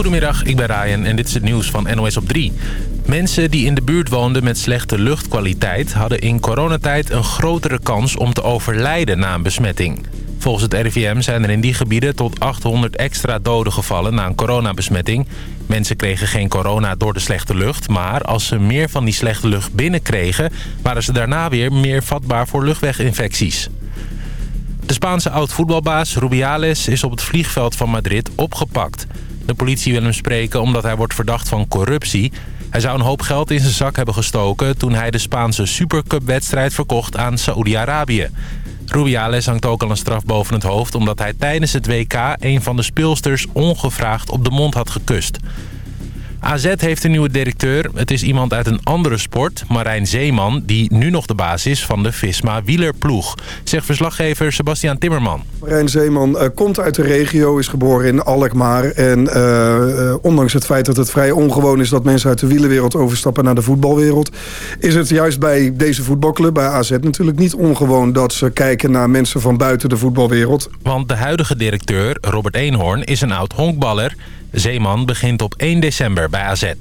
Goedemiddag, ik ben Ryan en dit is het nieuws van NOS op 3. Mensen die in de buurt woonden met slechte luchtkwaliteit... hadden in coronatijd een grotere kans om te overlijden na een besmetting. Volgens het RIVM zijn er in die gebieden tot 800 extra doden gevallen na een coronabesmetting. Mensen kregen geen corona door de slechte lucht... maar als ze meer van die slechte lucht binnenkregen... waren ze daarna weer meer vatbaar voor luchtweginfecties. De Spaanse oud-voetbalbaas Rubiales is op het vliegveld van Madrid opgepakt. De politie wil hem spreken omdat hij wordt verdacht van corruptie. Hij zou een hoop geld in zijn zak hebben gestoken... toen hij de Spaanse Supercup-wedstrijd verkocht aan Saoedi-Arabië. Rubiales hangt ook al een straf boven het hoofd... omdat hij tijdens het WK een van de speelsters ongevraagd op de mond had gekust. AZ heeft een nieuwe directeur. Het is iemand uit een andere sport, Marijn Zeeman... die nu nog de baas is van de Visma wielerploeg. Zegt verslaggever Sebastian Timmerman. Marijn Zeeman uh, komt uit de regio, is geboren in Alkmaar. En uh, uh, ondanks het feit dat het vrij ongewoon is... dat mensen uit de wielerwereld overstappen naar de voetbalwereld... is het juist bij deze voetbalclub, bij AZ natuurlijk niet ongewoon... dat ze kijken naar mensen van buiten de voetbalwereld. Want de huidige directeur, Robert Eenhoorn, is een oud honkballer... Zeeman begint op 1 december bij AZ.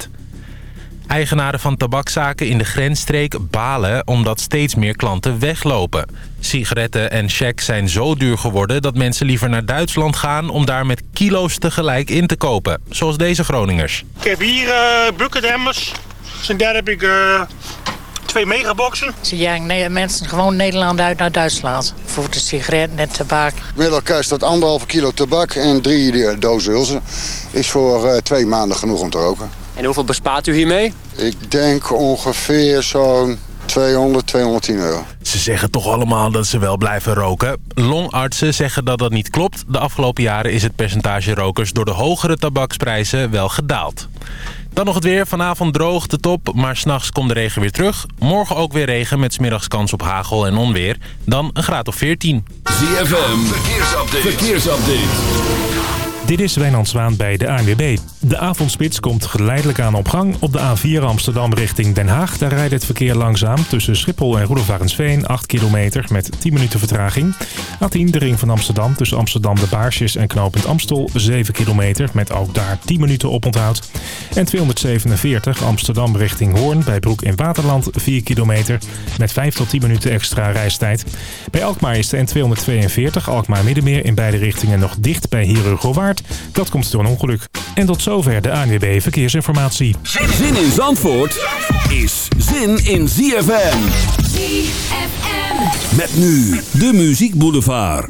Eigenaren van tabakzaken in de grensstreek balen omdat steeds meer klanten weglopen. Sigaretten en checks zijn zo duur geworden dat mensen liever naar Duitsland gaan... om daar met kilo's tegelijk in te kopen, zoals deze Groningers. Ik heb hier uh, buckethammers. En daar heb ik uh, twee megaboxen. Ze jagen mensen gewoon Nederland uit naar Duitsland. Voor de sigaretten en tabak. Middelkast dat anderhalve kilo tabak en drie dozen hulzen. Is voor uh, twee maanden genoeg om te roken. En hoeveel bespaart u hiermee? Ik denk ongeveer zo'n 200, 210 euro. Ze zeggen toch allemaal dat ze wel blijven roken. Longartsen zeggen dat dat niet klopt. De afgelopen jaren is het percentage rokers door de hogere tabaksprijzen wel gedaald. Dan nog het weer. Vanavond droog de top, maar s'nachts komt de regen weer terug. Morgen ook weer regen met smiddags kans op hagel en onweer. Dan een graad of 14. ZFM, verkeersupdate. verkeersupdate. Dit is Wijnand Zwaan bij de ANWB. De avondspits komt geleidelijk aan op gang. Op de A4 Amsterdam richting Den Haag. Daar rijdt het verkeer langzaam tussen Schiphol en Roelofarensveen. 8 kilometer met 10 minuten vertraging. A10 de ring van Amsterdam tussen Amsterdam de Baarsjes en knooppunt Amstel. 7 kilometer met ook daar 10 minuten oponthoud. En 247 Amsterdam richting Hoorn bij Broek in Waterland. 4 kilometer met 5 tot 10 minuten extra reistijd. Bij Alkmaar is de N242 Alkmaar Middenmeer in beide richtingen nog dicht bij Herugowaard. Dat komt door een ongeluk. En tot zover de ANWB Verkeersinformatie. Zin in Zandvoort is zin in ZFM. ZFM. Met nu de Muziek Boulevard.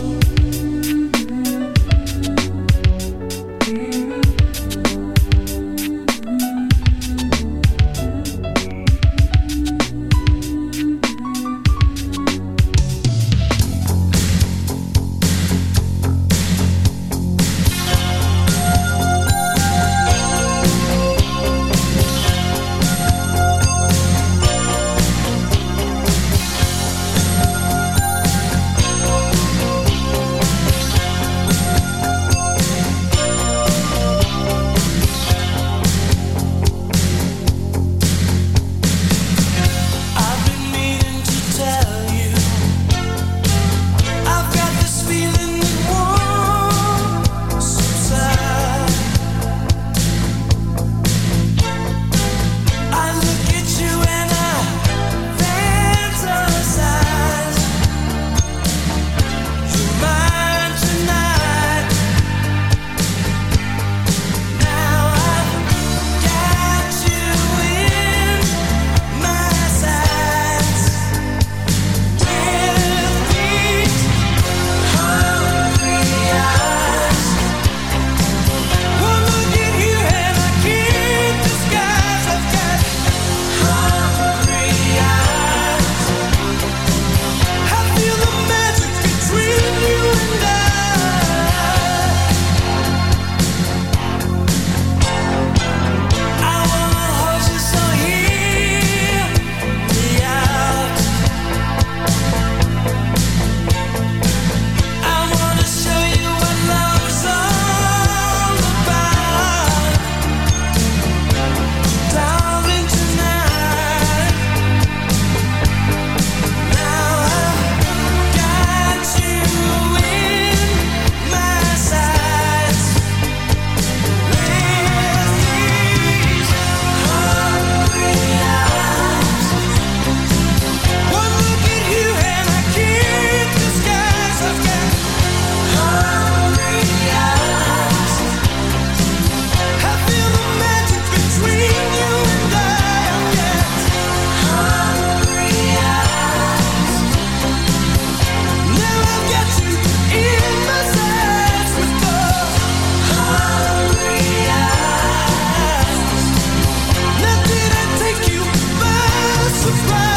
subscribe.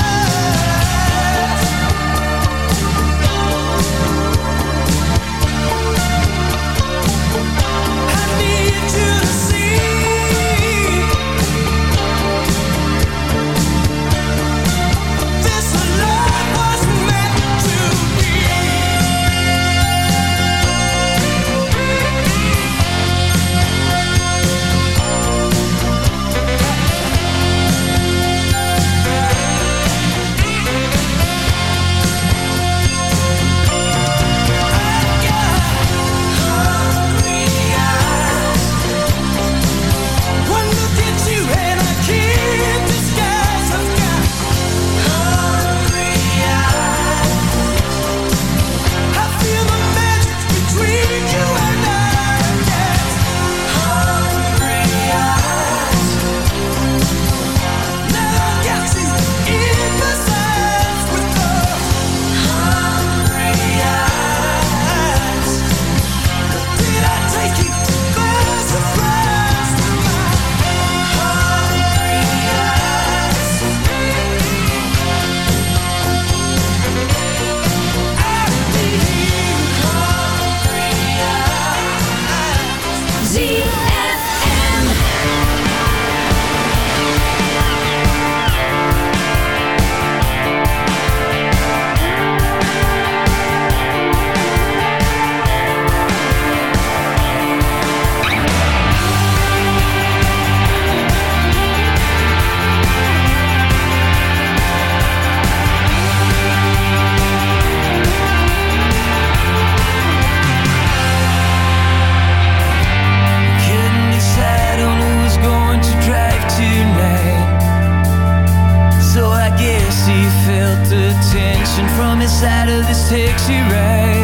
takes you right.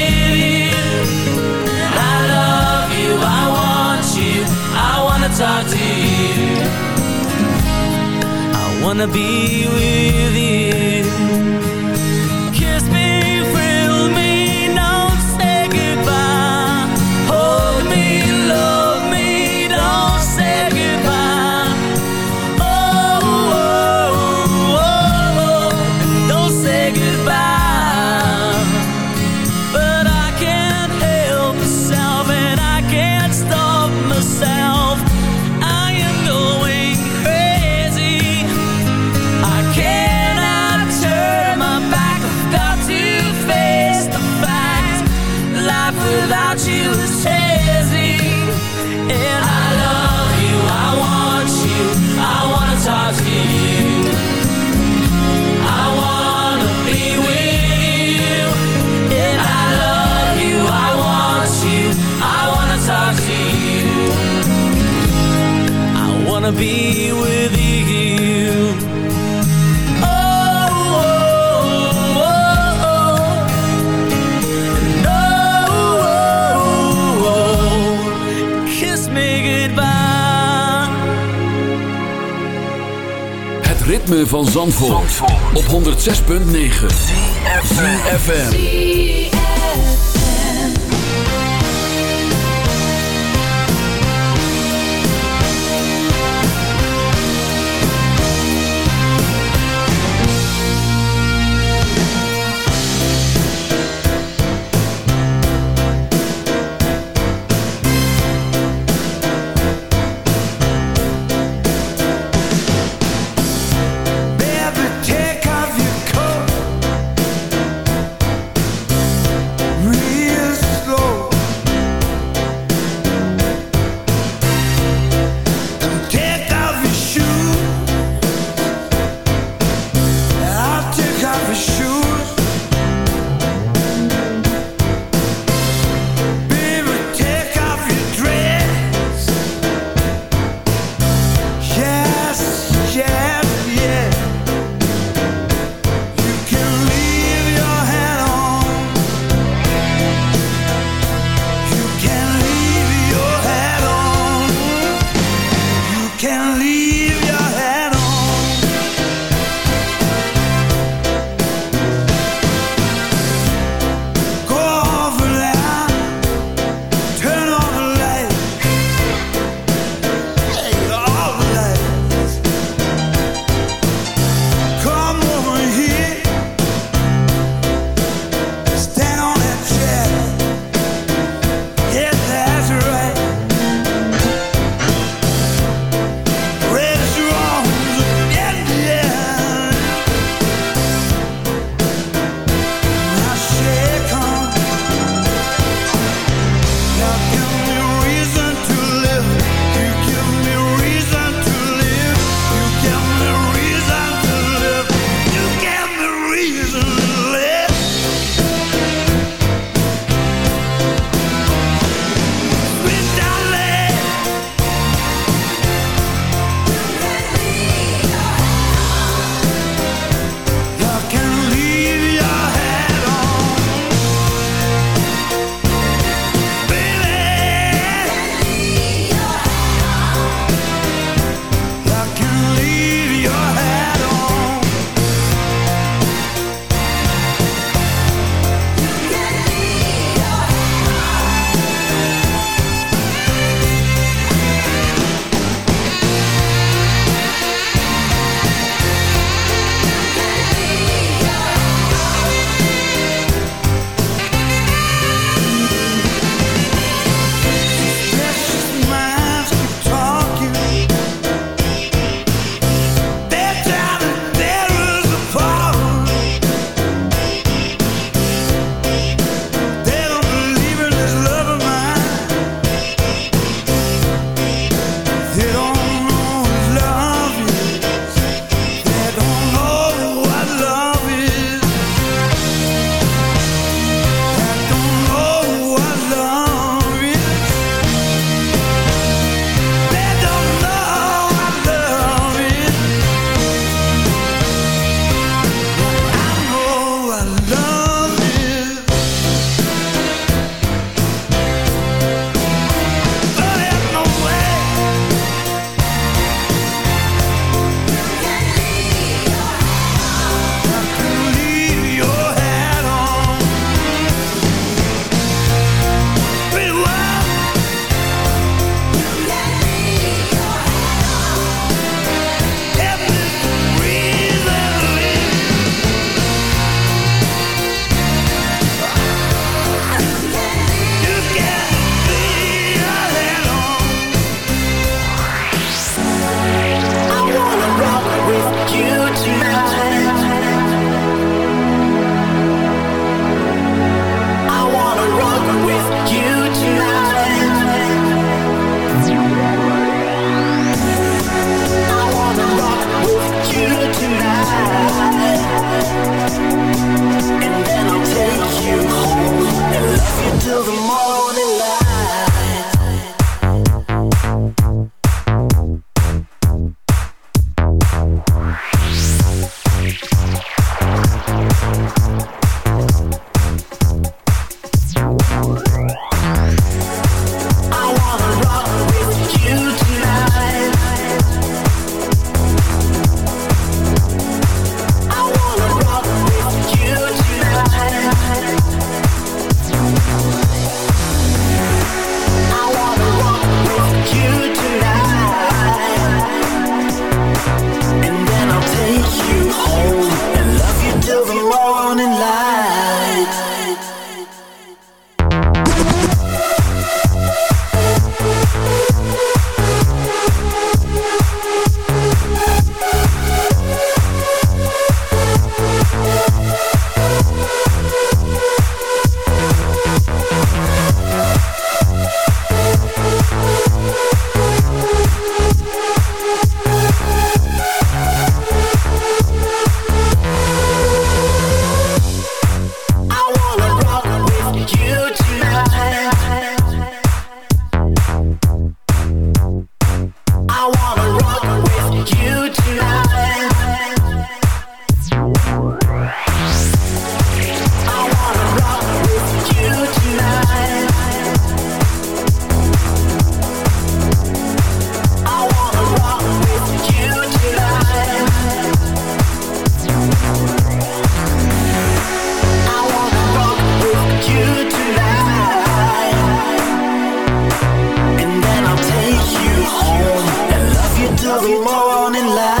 I wanna be with you. 106.9 the morning light.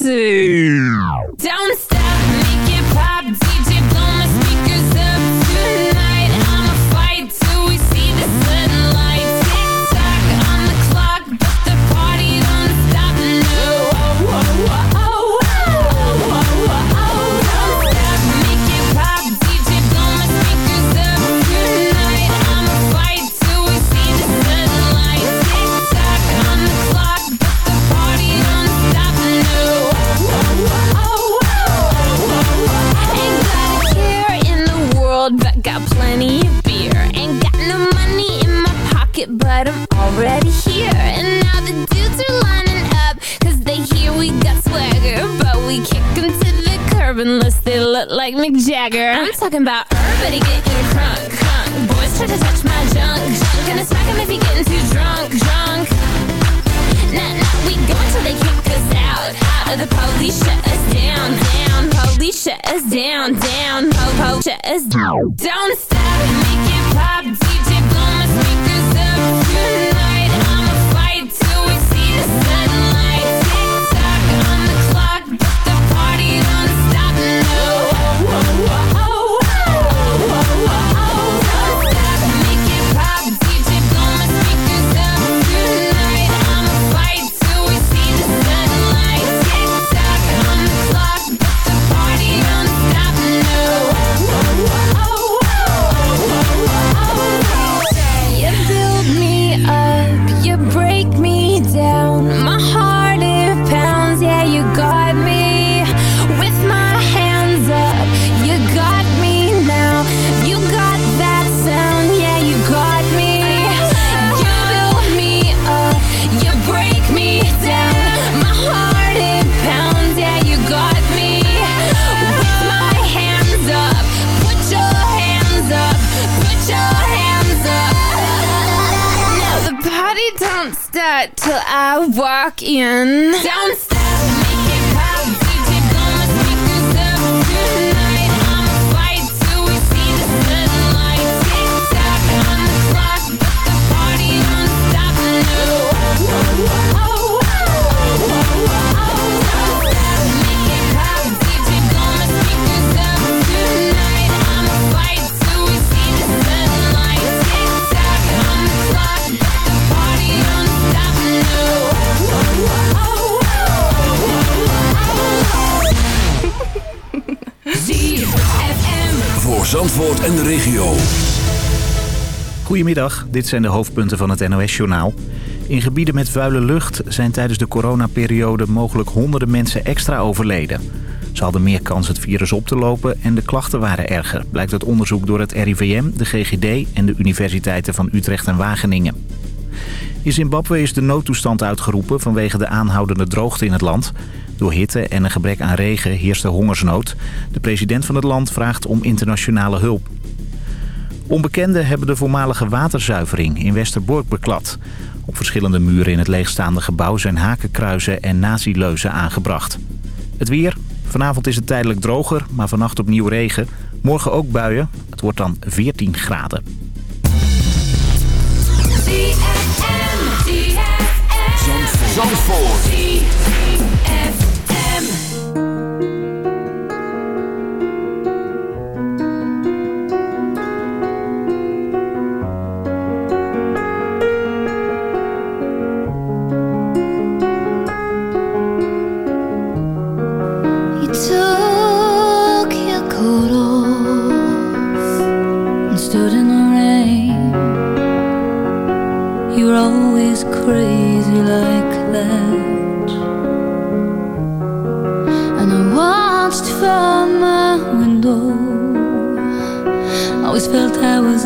Stop, unless they look like Mick Jagger. I'm talking about everybody getting crunk, crunk. Boys try to touch my junk, junk. Gonna smack 'em if he getting too drunk, drunk. Nah, nah, we go until they kick us out. Out of the police shut us down, down. Police shut us down, down. Po, po, shut us down. Don't stop, make it pop. DJ, blow my speakers up tonight. I'ma fight till we see the sunlight. In. Don't Zandvoort en de regio. Goedemiddag, dit zijn de hoofdpunten van het NOS-journaal. In gebieden met vuile lucht zijn tijdens de coronaperiode mogelijk honderden mensen extra overleden. Ze hadden meer kans het virus op te lopen en de klachten waren erger... blijkt uit onderzoek door het RIVM, de GGD en de universiteiten van Utrecht en Wageningen. In Zimbabwe is de noodtoestand uitgeroepen vanwege de aanhoudende droogte in het land. Door hitte en een gebrek aan regen heerst er hongersnood. De president van het land vraagt om internationale hulp. Onbekenden hebben de voormalige waterzuivering in Westerbork beklad. Op verschillende muren in het leegstaande gebouw zijn hakenkruizen en nazileuzen aangebracht. Het weer. Vanavond is het tijdelijk droger, maar vannacht opnieuw regen. Morgen ook buien. Het wordt dan 14 graden. Zandvoort.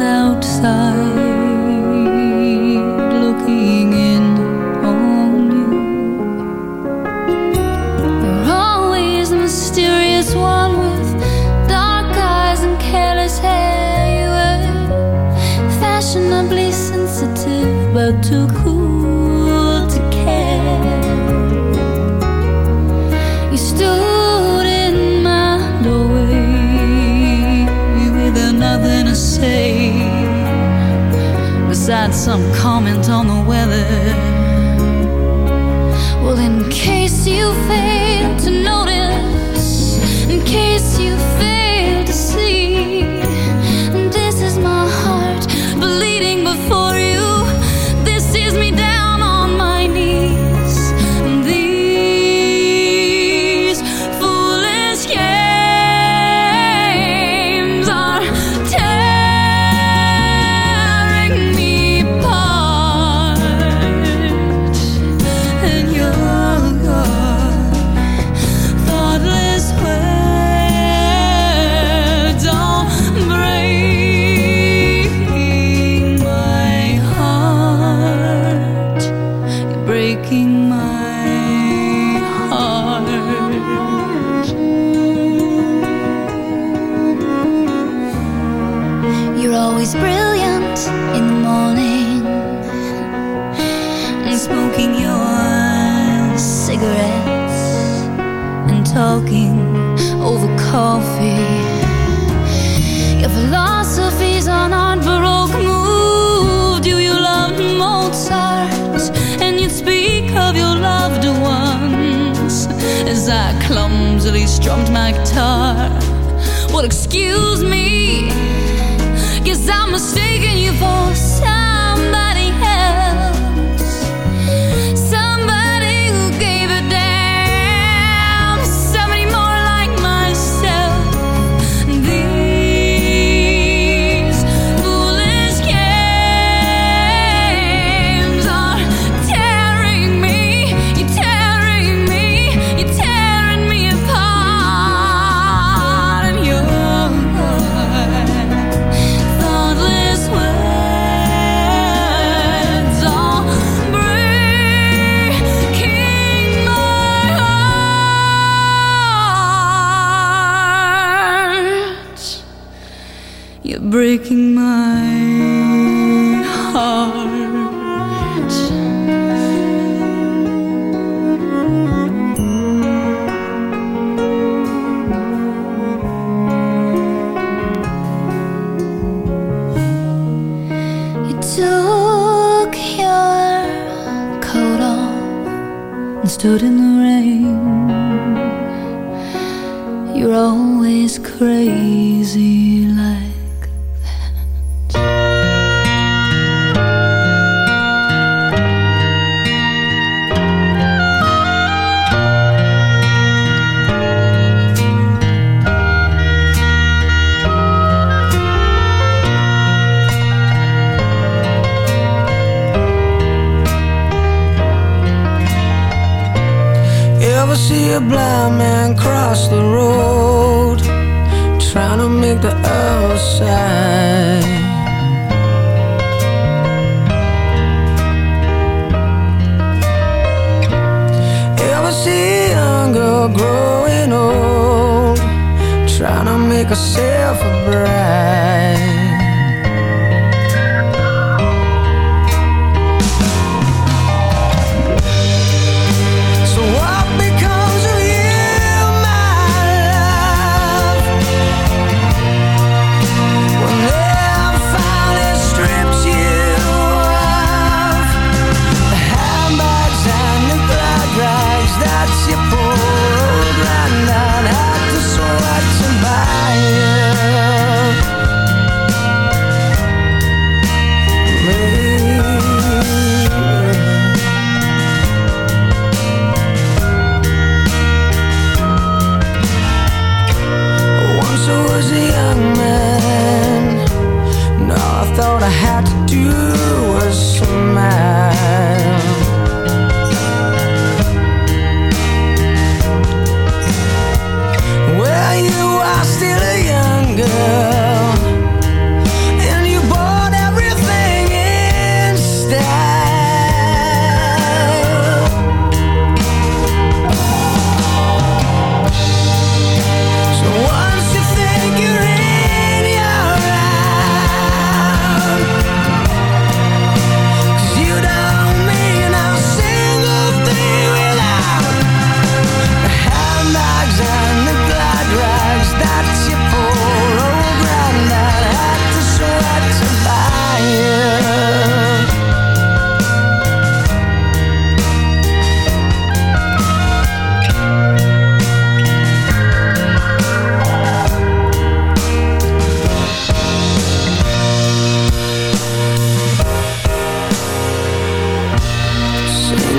outside looking in on you. You're always mysterious one with dark eyes and careless hair. You fashionably sensitive, but too cool.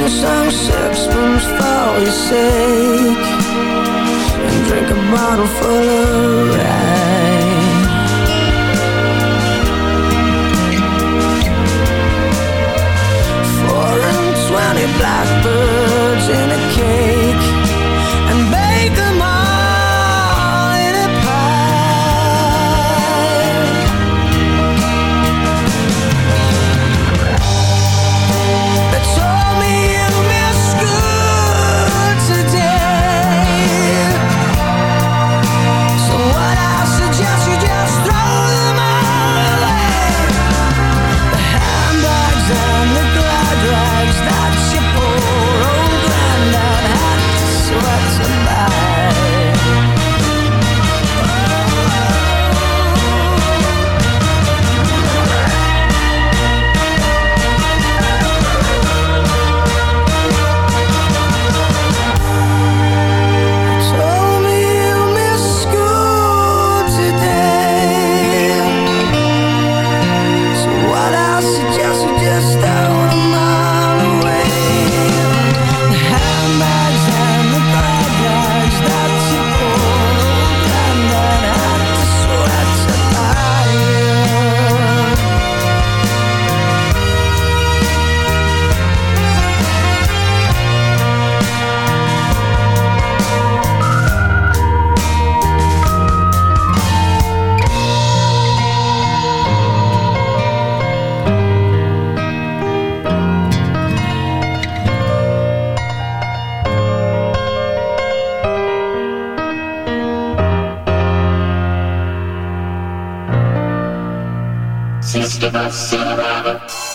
some sixpence for your sake And drink a bottle full of rain Four and twenty blackbirds in a System of Cinematic.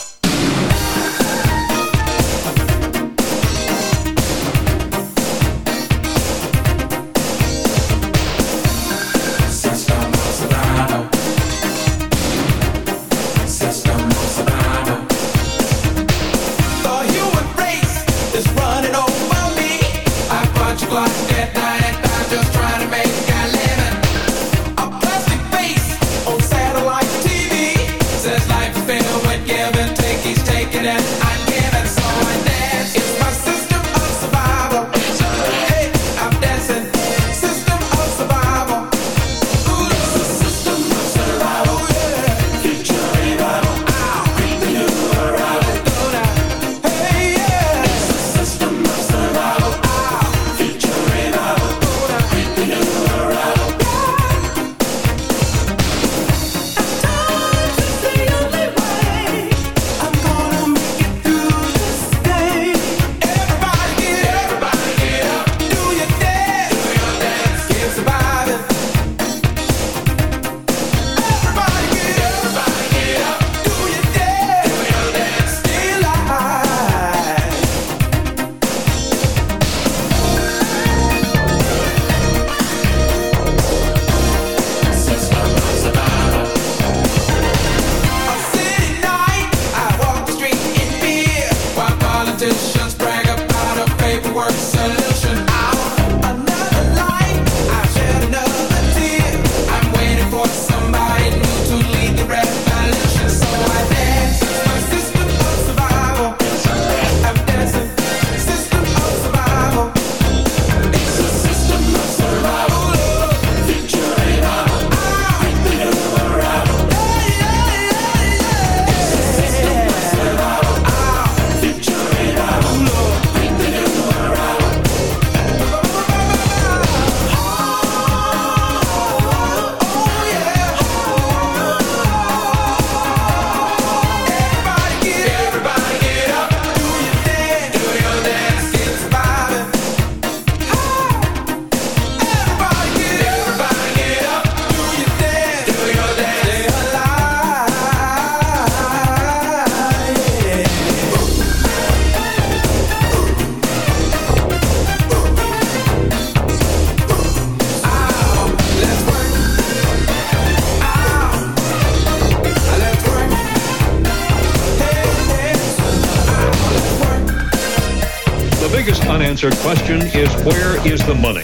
the money.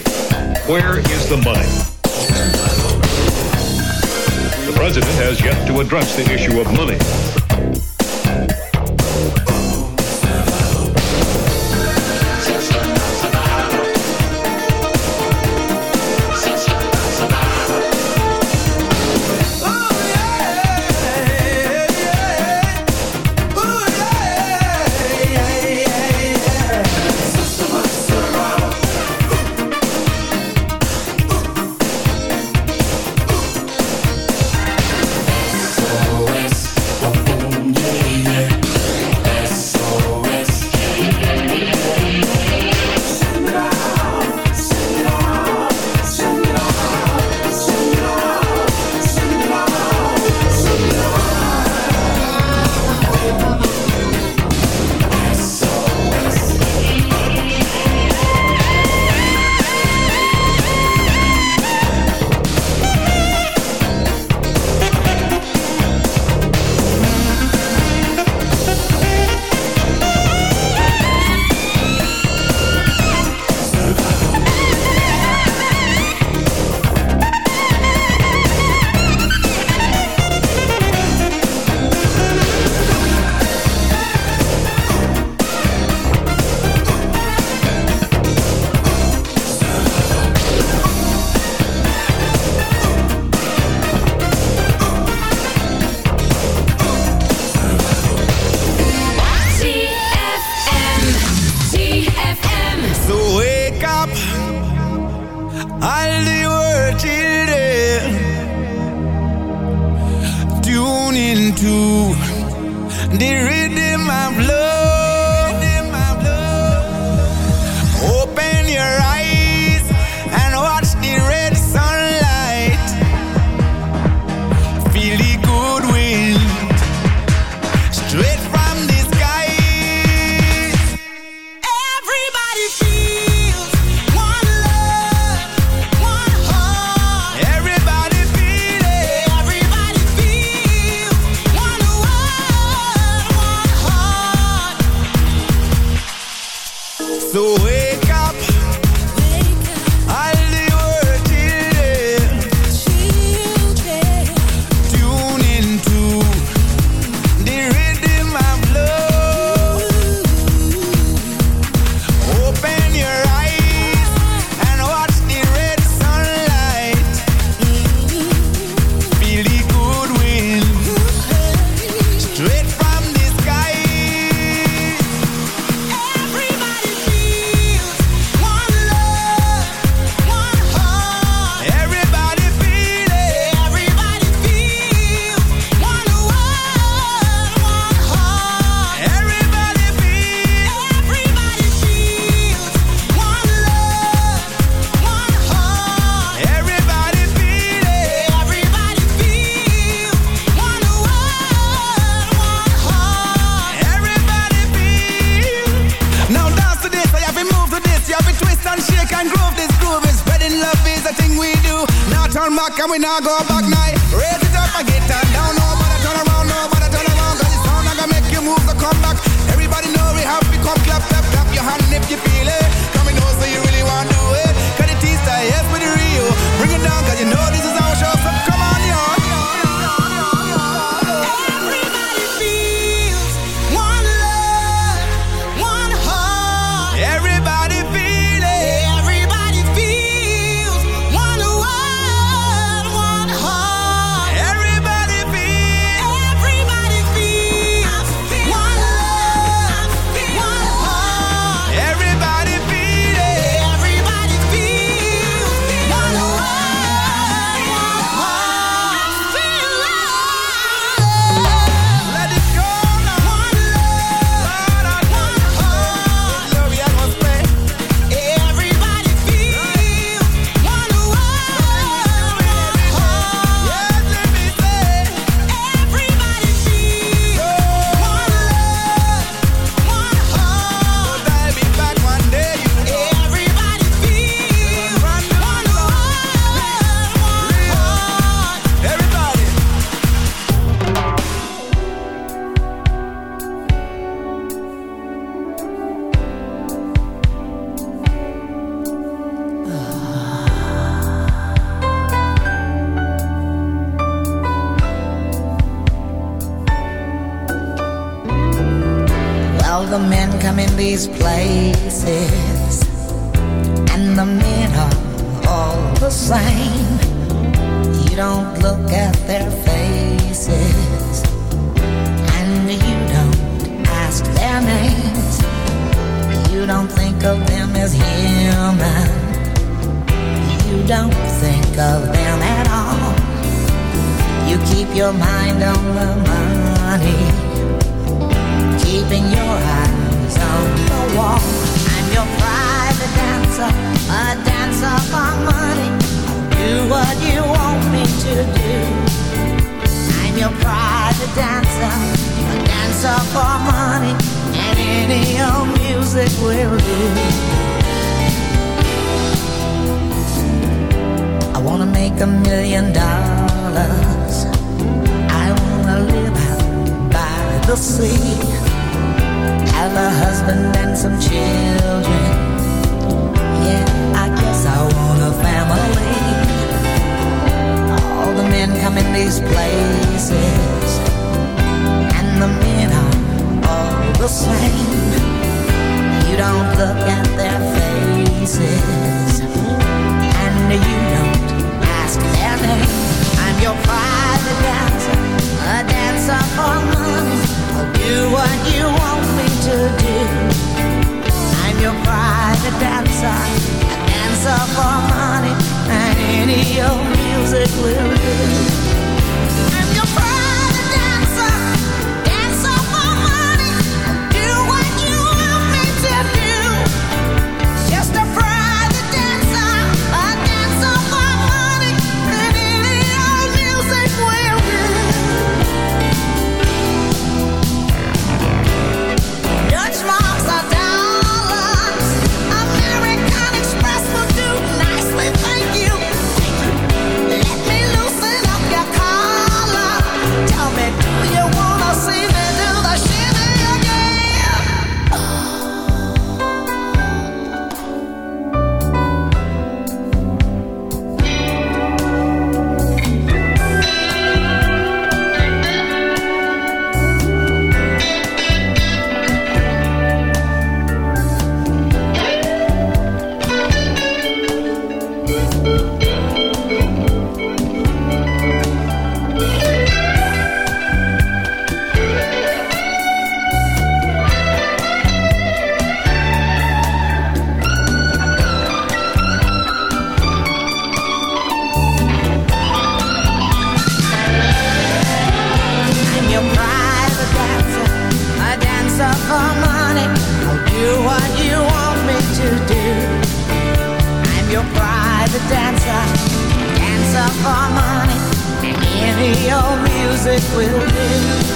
Old music will do.